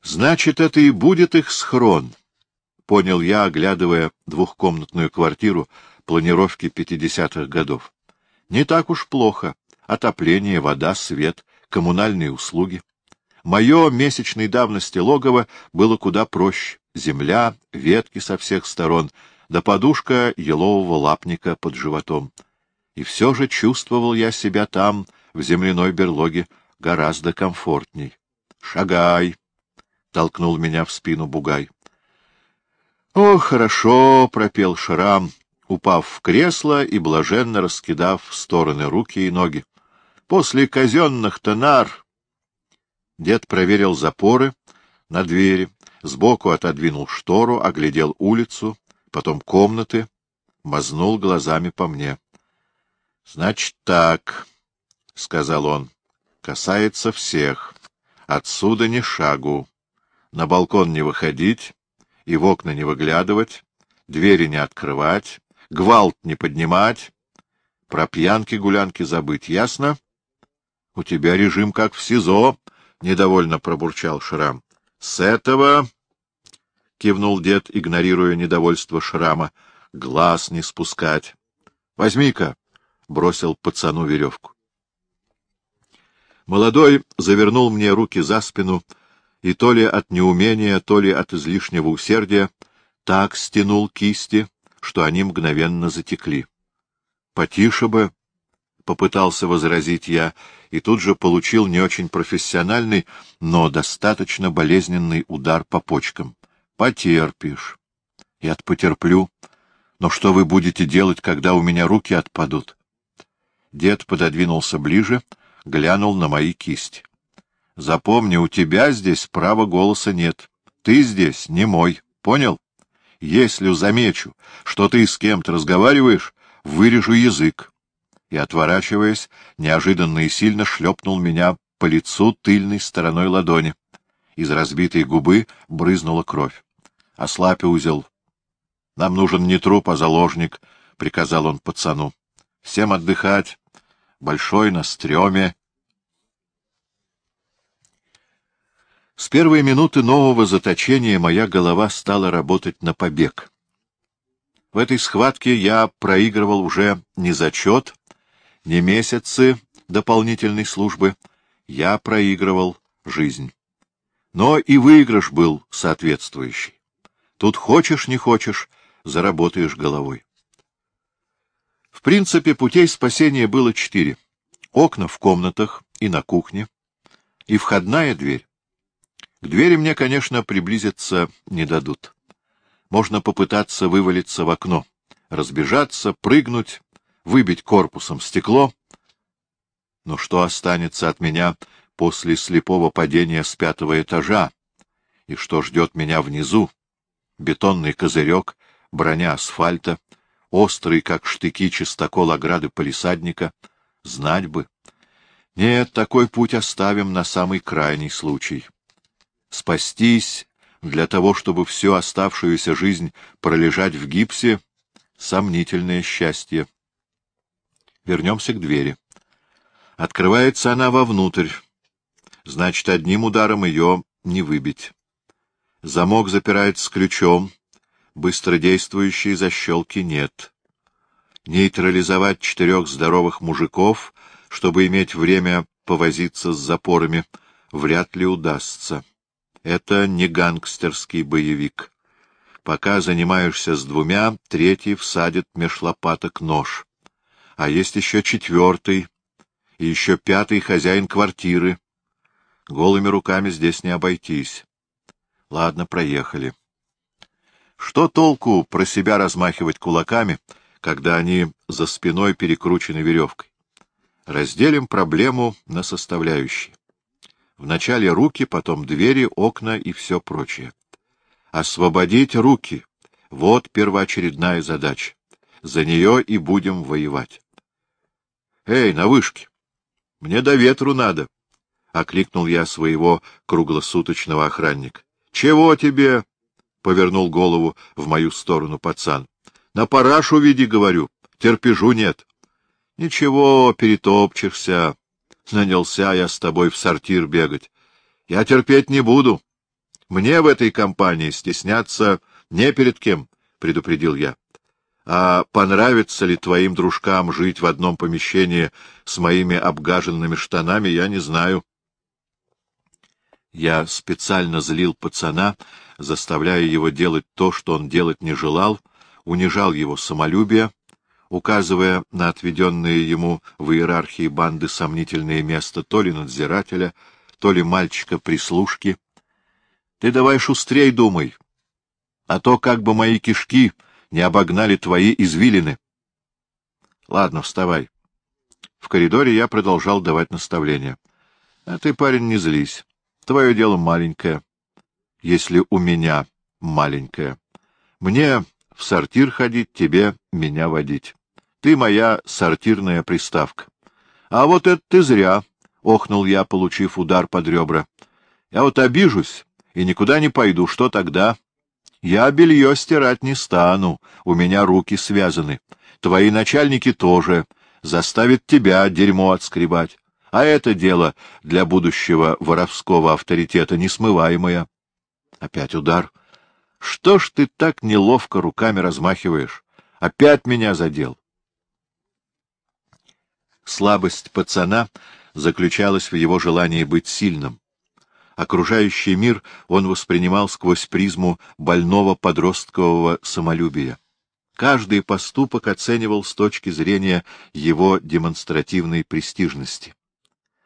— Значит, это и будет их схрон, — понял я, оглядывая двухкомнатную квартиру планировки пятидесятых годов. Не так уж плохо. Отопление, вода, свет, коммунальные услуги. Мое месячной давности логово было куда проще. Земля, ветки со всех сторон, да подушка елового лапника под животом. И все же чувствовал я себя там, в земляной берлоге, гораздо комфортней. — Шагай! — толкнул меня в спину бугай. — О, хорошо! — пропел Шрам, упав в кресло и блаженно раскидав в стороны руки и ноги. — После казенных-то нар! Дед проверил запоры на двери, сбоку отодвинул штору, оглядел улицу, потом комнаты, мазнул глазами по мне. — Значит так, — сказал он, — касается всех. Отсюда ни шагу. На балкон не выходить и в окна не выглядывать, двери не открывать, гвалт не поднимать, про пьянки-гулянки забыть, ясно? — У тебя режим как в СИЗО, — недовольно пробурчал Шрам. — С этого, — кивнул дед, игнорируя недовольство Шрама, — глаз не спускать. — Возьми-ка, — бросил пацану веревку. Молодой завернул мне руки за спину, и то ли от неумения, то ли от излишнего усердия так стянул кисти, что они мгновенно затекли. — Потише бы, — попытался возразить я, и тут же получил не очень профессиональный, но достаточно болезненный удар по почкам. — Потерпишь. — Я потерплю. Но что вы будете делать, когда у меня руки отпадут? Дед пододвинулся ближе, глянул на мои кисти. — Запомни, у тебя здесь права голоса нет. Ты здесь не мой. Понял? Если замечу, что ты с кем-то разговариваешь, вырежу язык. И, отворачиваясь, неожиданно и сильно шлепнул меня по лицу тыльной стороной ладони. Из разбитой губы брызнула кровь. — Ослапи узел. — Нам нужен не труп, а заложник, — приказал он пацану. — Всем отдыхать. Большой на стреме. С первой минуты нового заточения моя голова стала работать на побег. В этой схватке я проигрывал уже не зачет, не месяцы дополнительной службы, я проигрывал жизнь. Но и выигрыш был соответствующий. Тут хочешь, не хочешь, заработаешь головой. В принципе, путей спасения было четыре. Окна в комнатах и на кухне, и входная дверь. К двери мне, конечно, приблизиться не дадут. Можно попытаться вывалиться в окно, разбежаться, прыгнуть, выбить корпусом стекло. Но что останется от меня после слепого падения с пятого этажа? И что ждет меня внизу? Бетонный козырек, броня асфальта, острый, как штыки, чистокол ограды полисадника. Знать бы. Нет, такой путь оставим на самый крайний случай спастись для того, чтобы всю оставшуюся жизнь пролежать в гипсе — сомнительное счастье. Вернемся к двери. Открывается она вовнутрь. Значит, одним ударом ее не выбить. Замок запирается ключом, быстродействующей защелки нет. Нейтрализовать четырех здоровых мужиков, чтобы иметь время повозиться с запорами, вряд ли удастся. Это не гангстерский боевик. Пока занимаешься с двумя, третий всадит меж лопаток нож. А есть еще четвертый, и еще пятый хозяин квартиры. Голыми руками здесь не обойтись. Ладно, проехали. Что толку про себя размахивать кулаками, когда они за спиной перекручены веревкой? Разделим проблему на составляющие. Вначале руки, потом двери, окна и все прочее. Освободить руки — вот первоочередная задача. За нее и будем воевать. — Эй, на вышке! Мне до ветру надо! — окликнул я своего круглосуточного охранника. — Чего тебе? — повернул голову в мою сторону пацан. — На парашу веди, говорю. Терпежу нет. — Ничего, перетопчешься. Нанялся я с тобой в сортир бегать. Я терпеть не буду. Мне в этой компании стесняться не перед кем, — предупредил я. А понравится ли твоим дружкам жить в одном помещении с моими обгаженными штанами, я не знаю. Я специально злил пацана, заставляя его делать то, что он делать не желал, унижал его самолюбие, указывая на отведенные ему в иерархии банды сомнительное место то ли надзирателя, то ли мальчика-прислушки. Ты давай шустрей думай, а то как бы мои кишки не обогнали твои извилины. Ладно, вставай. В коридоре я продолжал давать наставления. А ты, парень, не злись. Твое дело маленькое, если у меня маленькое. Мне в сортир ходить, тебе меня водить. Ты моя сортирная приставка. А вот это ты зря, — охнул я, получив удар под ребра. Я вот обижусь и никуда не пойду. Что тогда? Я белье стирать не стану, у меня руки связаны. Твои начальники тоже заставят тебя дерьмо отскребать. А это дело для будущего воровского авторитета несмываемое. Опять удар. Что ж ты так неловко руками размахиваешь? Опять меня задел. Слабость пацана заключалась в его желании быть сильным. Окружающий мир он воспринимал сквозь призму больного подросткового самолюбия. Каждый поступок оценивал с точки зрения его демонстративной престижности.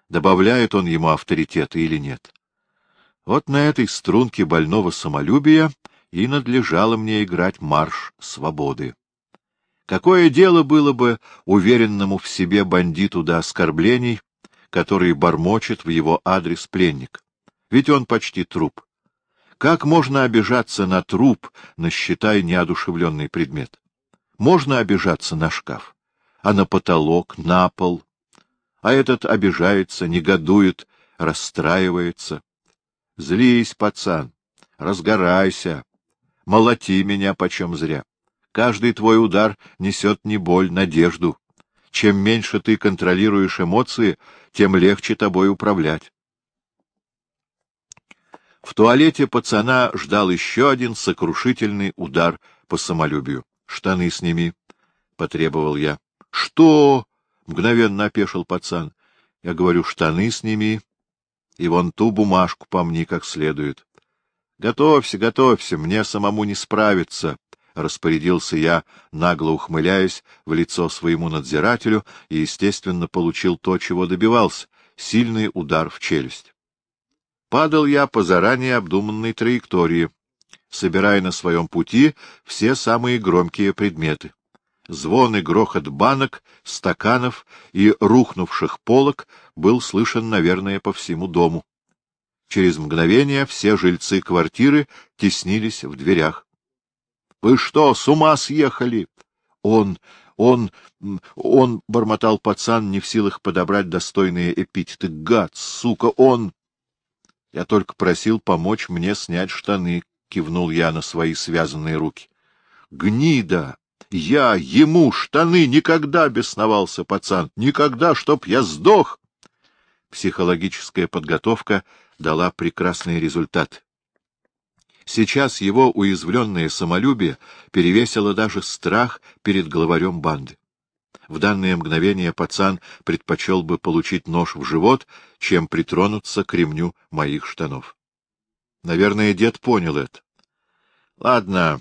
Добавляет он ему авторитета или нет. Вот на этой струнке больного самолюбия и надлежало мне играть марш свободы. Какое дело было бы уверенному в себе бандиту до оскорблений, который бормочет в его адрес пленник? Ведь он почти труп. Как можно обижаться на труп, насчитай неодушевленный предмет? Можно обижаться на шкаф, а на потолок, на пол. А этот обижается, негодует, расстраивается. Злись, пацан, разгорайся, молоти меня почем зря. Каждый твой удар несет не боль, надежду. Чем меньше ты контролируешь эмоции, тем легче тобой управлять. В туалете пацана ждал еще один сокрушительный удар по самолюбию. — Штаны сними, — потребовал я. — Что? — мгновенно опешил пацан. Я говорю, штаны сними и вон ту бумажку помни как следует. — Готовься, готовься, мне самому не справиться, — распорядился я, нагло ухмыляясь в лицо своему надзирателю, и, естественно, получил то, чего добивался — сильный удар в челюсть. Падал я по заранее обдуманной траектории, собирая на своем пути все самые громкие предметы. Звон и грохот банок, стаканов и рухнувших полок был слышен, наверное, по всему дому. Через мгновение все жильцы квартиры теснились в дверях. — Вы что, с ума съехали? — Он, он, он, — бормотал пацан, не в силах подобрать достойные эпитеты. — Гад, сука, он... Я только просил помочь мне снять штаны, — кивнул я на свои связанные руки. — Гнида! Я ему штаны никогда, — бесновался пацан, — никогда, чтоб я сдох! Психологическая подготовка дала прекрасный результат. Сейчас его уязвленное самолюбие перевесило даже страх перед главарем банды. В данное мгновение пацан предпочел бы получить нож в живот, чем притронуться к ремню моих штанов. Наверное, дед понял это. — Ладно,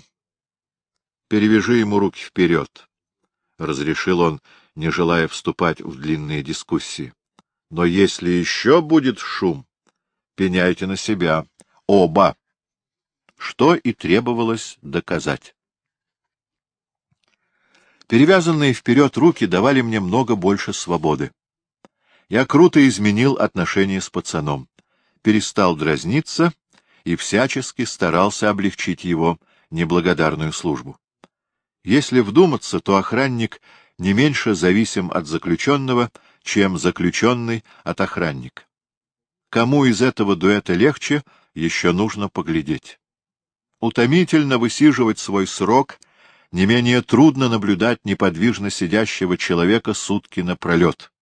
перевяжи ему руки вперед, — разрешил он, не желая вступать в длинные дискуссии. — Но если еще будет шум, пеняйте на себя. Оба! Что и требовалось доказать. Перевязанные вперед руки давали мне много больше свободы. Я круто изменил отношения с пацаном, перестал дразниться и всячески старался облегчить его неблагодарную службу. Если вдуматься, то охранник не меньше зависим от заключенного, чем заключенный от охранника. Кому из этого дуэта легче, еще нужно поглядеть. Утомительно высиживать свой срок — не менее трудно наблюдать неподвижно сидящего человека сутки напролет.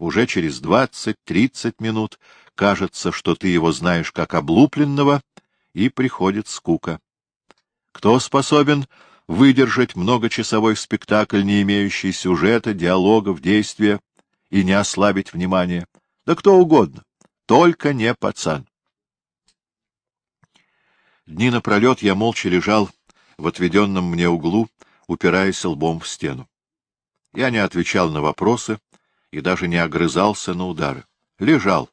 Уже через двадцать-тридцать минут кажется, что ты его знаешь как облупленного, и приходит скука. Кто способен выдержать многочасовой спектакль, не имеющий сюжета, диалогов, действия, и не ослабить внимание? Да кто угодно, только не пацан. Дни напролет я молча лежал в отведенном мне углу, упираясь лбом в стену. Я не отвечал на вопросы и даже не огрызался на удары. Лежал.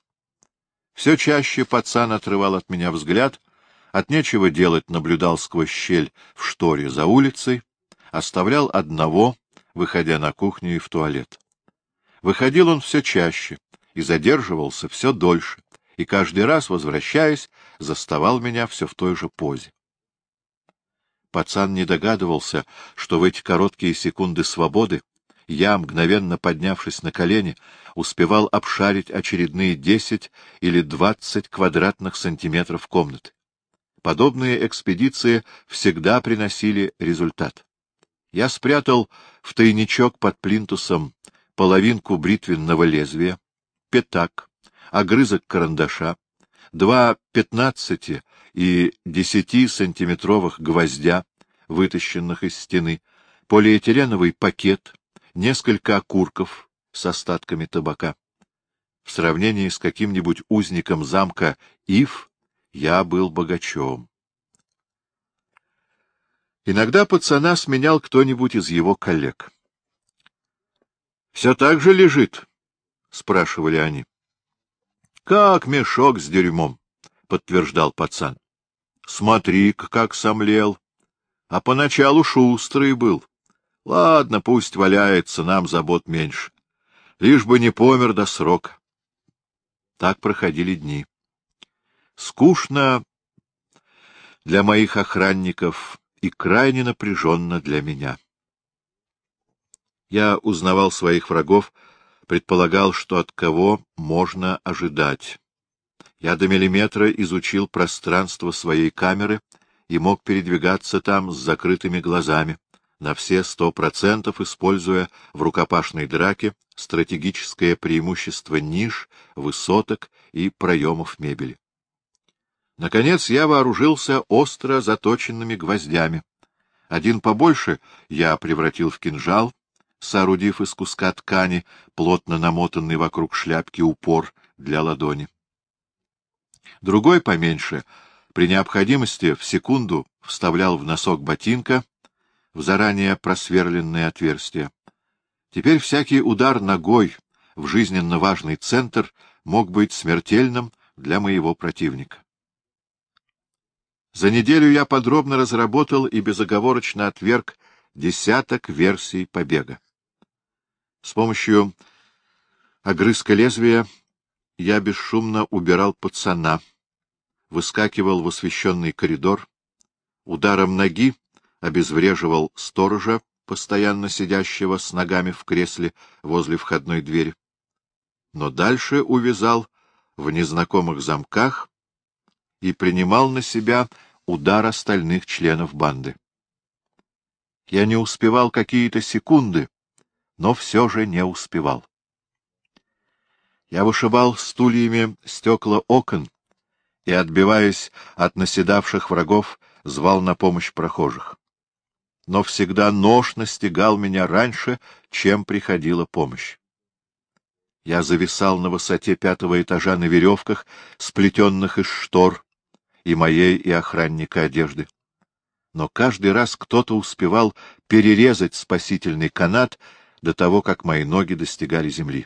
Все чаще пацан отрывал от меня взгляд, от нечего делать наблюдал сквозь щель в шторе за улицей, оставлял одного, выходя на кухню и в туалет. Выходил он все чаще и задерживался все дольше, и каждый раз, возвращаясь, заставал меня все в той же позе. Пацан не догадывался, что в эти короткие секунды свободы я, мгновенно поднявшись на колени, успевал обшарить очередные десять или двадцать квадратных сантиметров комнаты. Подобные экспедиции всегда приносили результат. Я спрятал в тайничок под плинтусом половинку бритвенного лезвия, пятак, огрызок карандаша, два пятнадцати и десятисантиметровых гвоздя, вытащенных из стены, полиэтиленовый пакет, несколько окурков с остатками табака. В сравнении с каким-нибудь узником замка Ив я был богачом. Иногда пацана сменял кто-нибудь из его коллег. — Все так же лежит? — спрашивали они. — Как мешок с дерьмом, — подтверждал пацан. — Смотри-ка, как сомлел. А поначалу шустрый был. Ладно, пусть валяется, нам забот меньше. Лишь бы не помер до срока. Так проходили дни. Скучно для моих охранников и крайне напряженно для меня. Я узнавал своих врагов, предполагал, что от кого можно ожидать. Я до миллиметра изучил пространство своей камеры и мог передвигаться там с закрытыми глазами, на все сто процентов используя в рукопашной драке стратегическое преимущество ниш, высоток и проемов мебели. Наконец я вооружился остро заточенными гвоздями. Один побольше я превратил в кинжал, соорудив из куска ткани, плотно намотанный вокруг шляпки упор для ладони. Другой поменьше, при необходимости в секунду вставлял в носок ботинка в заранее просверленное отверстие. Теперь всякий удар ногой в жизненно важный центр мог быть смертельным для моего противника. За неделю я подробно разработал и безоговорочно отверг десяток версий побега. С помощью огрызка лезвия я бесшумно убирал пацана, выскакивал в освещенный коридор, ударом ноги обезвреживал сторожа, постоянно сидящего с ногами в кресле возле входной двери. Но дальше увязал в незнакомых замках и принимал на себя удар остальных членов банды. Я не успевал какие-то секунды, но все же не успевал. Я вышибал стульями стекла окон и, отбиваясь от наседавших врагов, звал на помощь прохожих. Но всегда нож настигал меня раньше, чем приходила помощь. Я зависал на высоте пятого этажа на веревках, сплетенных из штор, и моей, и охранника одежды. Но каждый раз кто-то успевал перерезать спасительный канат до того, как мои ноги достигали земли.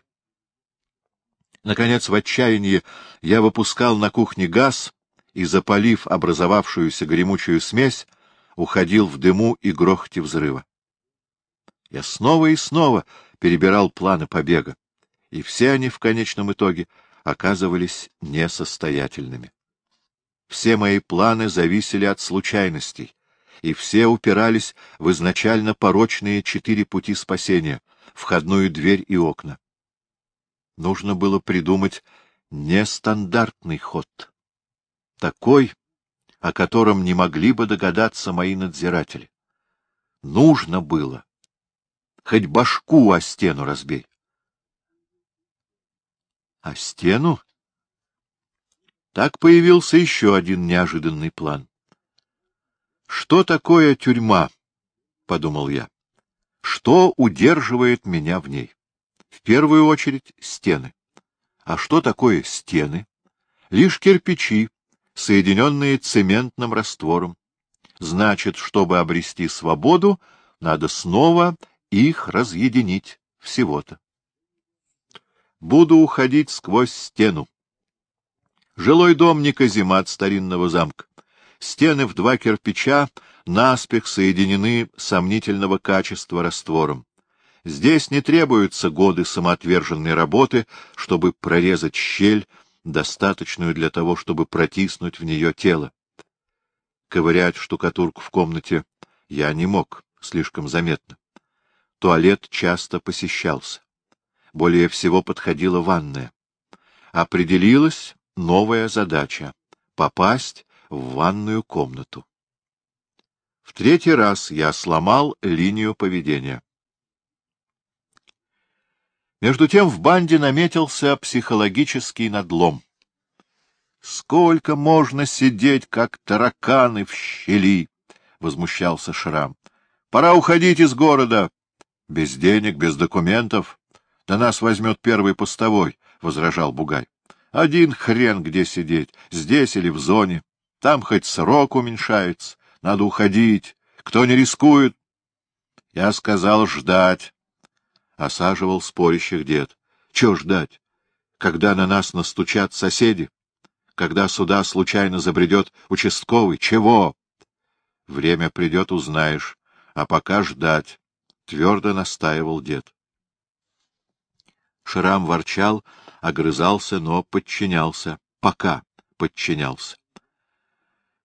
Наконец, в отчаянии я выпускал на кухне газ и, запалив образовавшуюся гремучую смесь, уходил в дыму и грохоте взрыва. Я снова и снова перебирал планы побега, и все они в конечном итоге оказывались несостоятельными. Все мои планы зависели от случайностей, и все упирались в изначально порочные четыре пути спасения — входную дверь и окна. Нужно было придумать нестандартный ход. Такой, о котором не могли бы догадаться мои надзиратели. Нужно было. Хоть башку о стену разбей. — О стену? Так появился еще один неожиданный план. «Что такое тюрьма?» — подумал я. «Что удерживает меня в ней?» В первую очередь стены. А что такое стены? Лишь кирпичи, соединенные цементным раствором. Значит, чтобы обрести свободу, надо снова их разъединить всего-то. Буду уходить сквозь стену. Жилой дом не каземат старинного замка. Стены в два кирпича наспех соединены сомнительного качества раствором. Здесь не требуются годы самоотверженной работы, чтобы прорезать щель, достаточную для того, чтобы протиснуть в нее тело. Ковырять штукатурку в комнате я не мог, слишком заметно. Туалет часто посещался. Более всего подходила ванная. Определилась новая задача — попасть в ванную комнату. В третий раз я сломал линию поведения. Между тем в банде наметился психологический надлом. «Сколько можно сидеть, как тараканы в щели?» — возмущался Шрам. «Пора уходить из города. Без денег, без документов. Да нас возьмет первый постовой», — возражал Бугай. «Один хрен где сидеть, здесь или в зоне. Там хоть срок уменьшается. Надо уходить. Кто не рискует?» Я сказал ждать. Осаживал спорящих дед. Чего ждать? Когда на нас настучат соседи? Когда сюда случайно забредет участковый? Чего? Время придет, узнаешь. А пока ждать. Твердо настаивал дед. Шрам ворчал, огрызался, но подчинялся. Пока подчинялся.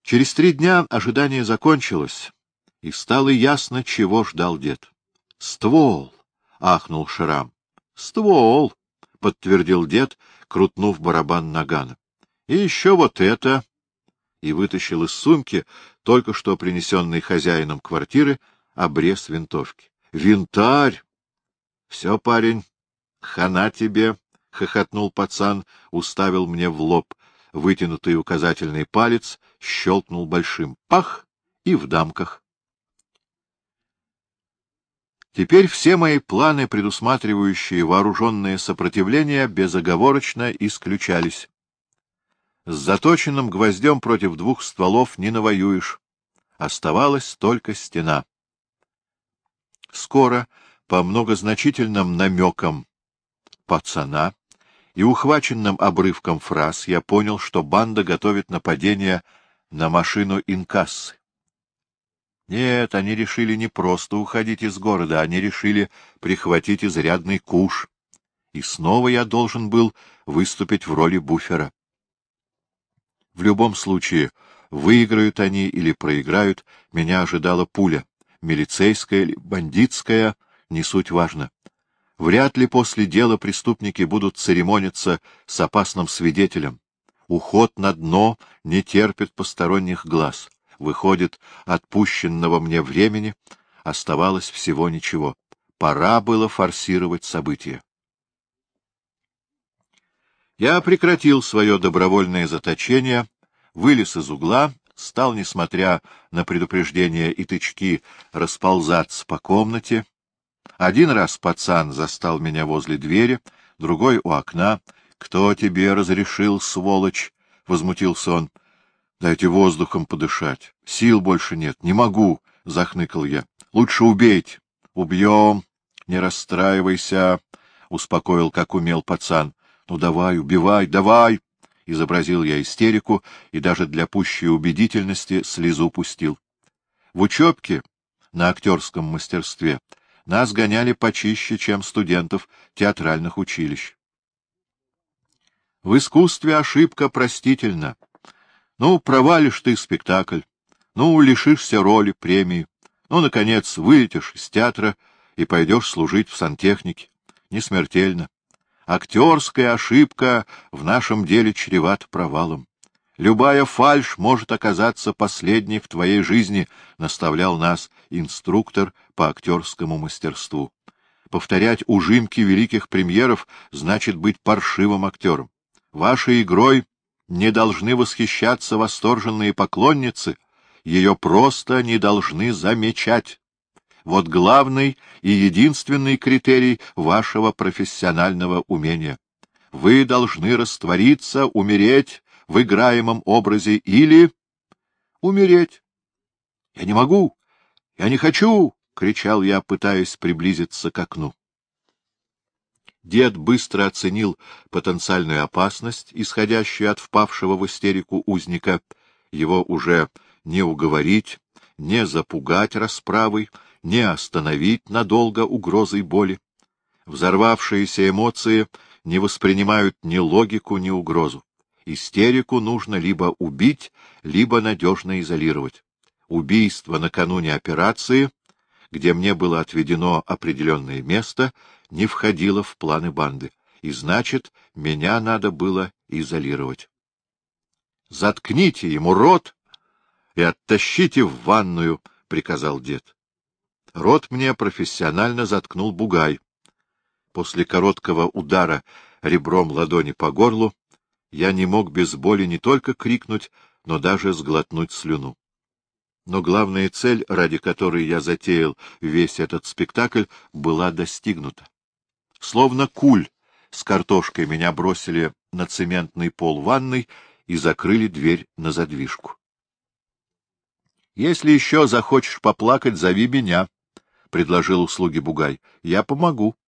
Через три дня ожидание закончилось, и стало ясно, чего ждал дед. Ствол! — ахнул Шрам. Ствол! — подтвердил дед, крутнув барабан нагана. — И еще вот это! И вытащил из сумки, только что принесенный хозяином квартиры, обрез винтовки. — Винтарь! — Все, парень, хана тебе! — хохотнул пацан, уставил мне в лоб вытянутый указательный палец, щелкнул большим пах и в дамках. Теперь все мои планы, предусматривающие вооруженное сопротивление, безоговорочно исключались. С заточенным гвоздем против двух стволов не навоюешь. Оставалась только стена. Скоро, по многозначительным намекам пацана, и ухваченным обрывком фраз я понял, что банда готовит нападение на машину инкассы. Нет, они решили не просто уходить из города, они решили прихватить изрядный куш. И снова я должен был выступить в роли буфера. В любом случае, выиграют они или проиграют, меня ожидала пуля, милицейская или бандитская, не суть важно. Вряд ли после дела преступники будут церемониться с опасным свидетелем. Уход на дно не терпит посторонних глаз. Выходит, отпущенного мне времени оставалось всего ничего. Пора было форсировать события. Я прекратил свое добровольное заточение, вылез из угла, стал, несмотря на предупреждения и тычки, расползаться по комнате, один раз пацан застал меня возле двери, другой — у окна. — Кто тебе разрешил, сволочь? — возмутился он. — Дайте воздухом подышать. Сил больше нет. Не могу, — захныкал я. — Лучше убейте. — Убьем. Не расстраивайся, — успокоил, как умел пацан. — Ну давай, убивай, давай! — изобразил я истерику и даже для пущей убедительности слезу пустил. В учебке на актерском мастерстве — нас гоняли почище, чем студентов театральных училищ. В искусстве ошибка простительна. Ну, провалишь ты спектакль, ну, лишишься роли, премии, ну, наконец, вылетишь из театра и пойдешь служить в сантехнике. Не смертельно. Актерская ошибка в нашем деле чревата провалом. Любая фальшь может оказаться последней в твоей жизни, — наставлял нас инструктор по актерскому мастерству. Повторять ужимки великих премьеров значит быть паршивым актером. Вашей игрой не должны восхищаться восторженные поклонницы, ее просто не должны замечать. Вот главный и единственный критерий вашего профессионального умения. Вы должны раствориться, умереть в играемом образе или... умереть. — Я не могу! Я не хочу! — кричал я, пытаясь приблизиться к окну. Дед быстро оценил потенциальную опасность, исходящую от впавшего в истерику узника. Его уже не уговорить, не запугать расправой, не остановить надолго угрозой боли. Взорвавшиеся эмоции не воспринимают ни логику, ни угрозу. Истерику нужно либо убить, либо надежно изолировать. Убийство накануне операции, где мне было отведено определенное место, не входило в планы банды, и значит, меня надо было изолировать. — Заткните ему рот и оттащите в ванную, — приказал дед. Рот мне профессионально заткнул бугай. После короткого удара ребром ладони по горлу я не мог без боли не только крикнуть, но даже сглотнуть слюну. Но главная цель, ради которой я затеял весь этот спектакль, была достигнута. Словно куль с картошкой меня бросили на цементный пол ванной и закрыли дверь на задвижку. — Если еще захочешь поплакать, зови меня, — предложил услуги Бугай. — Я помогу.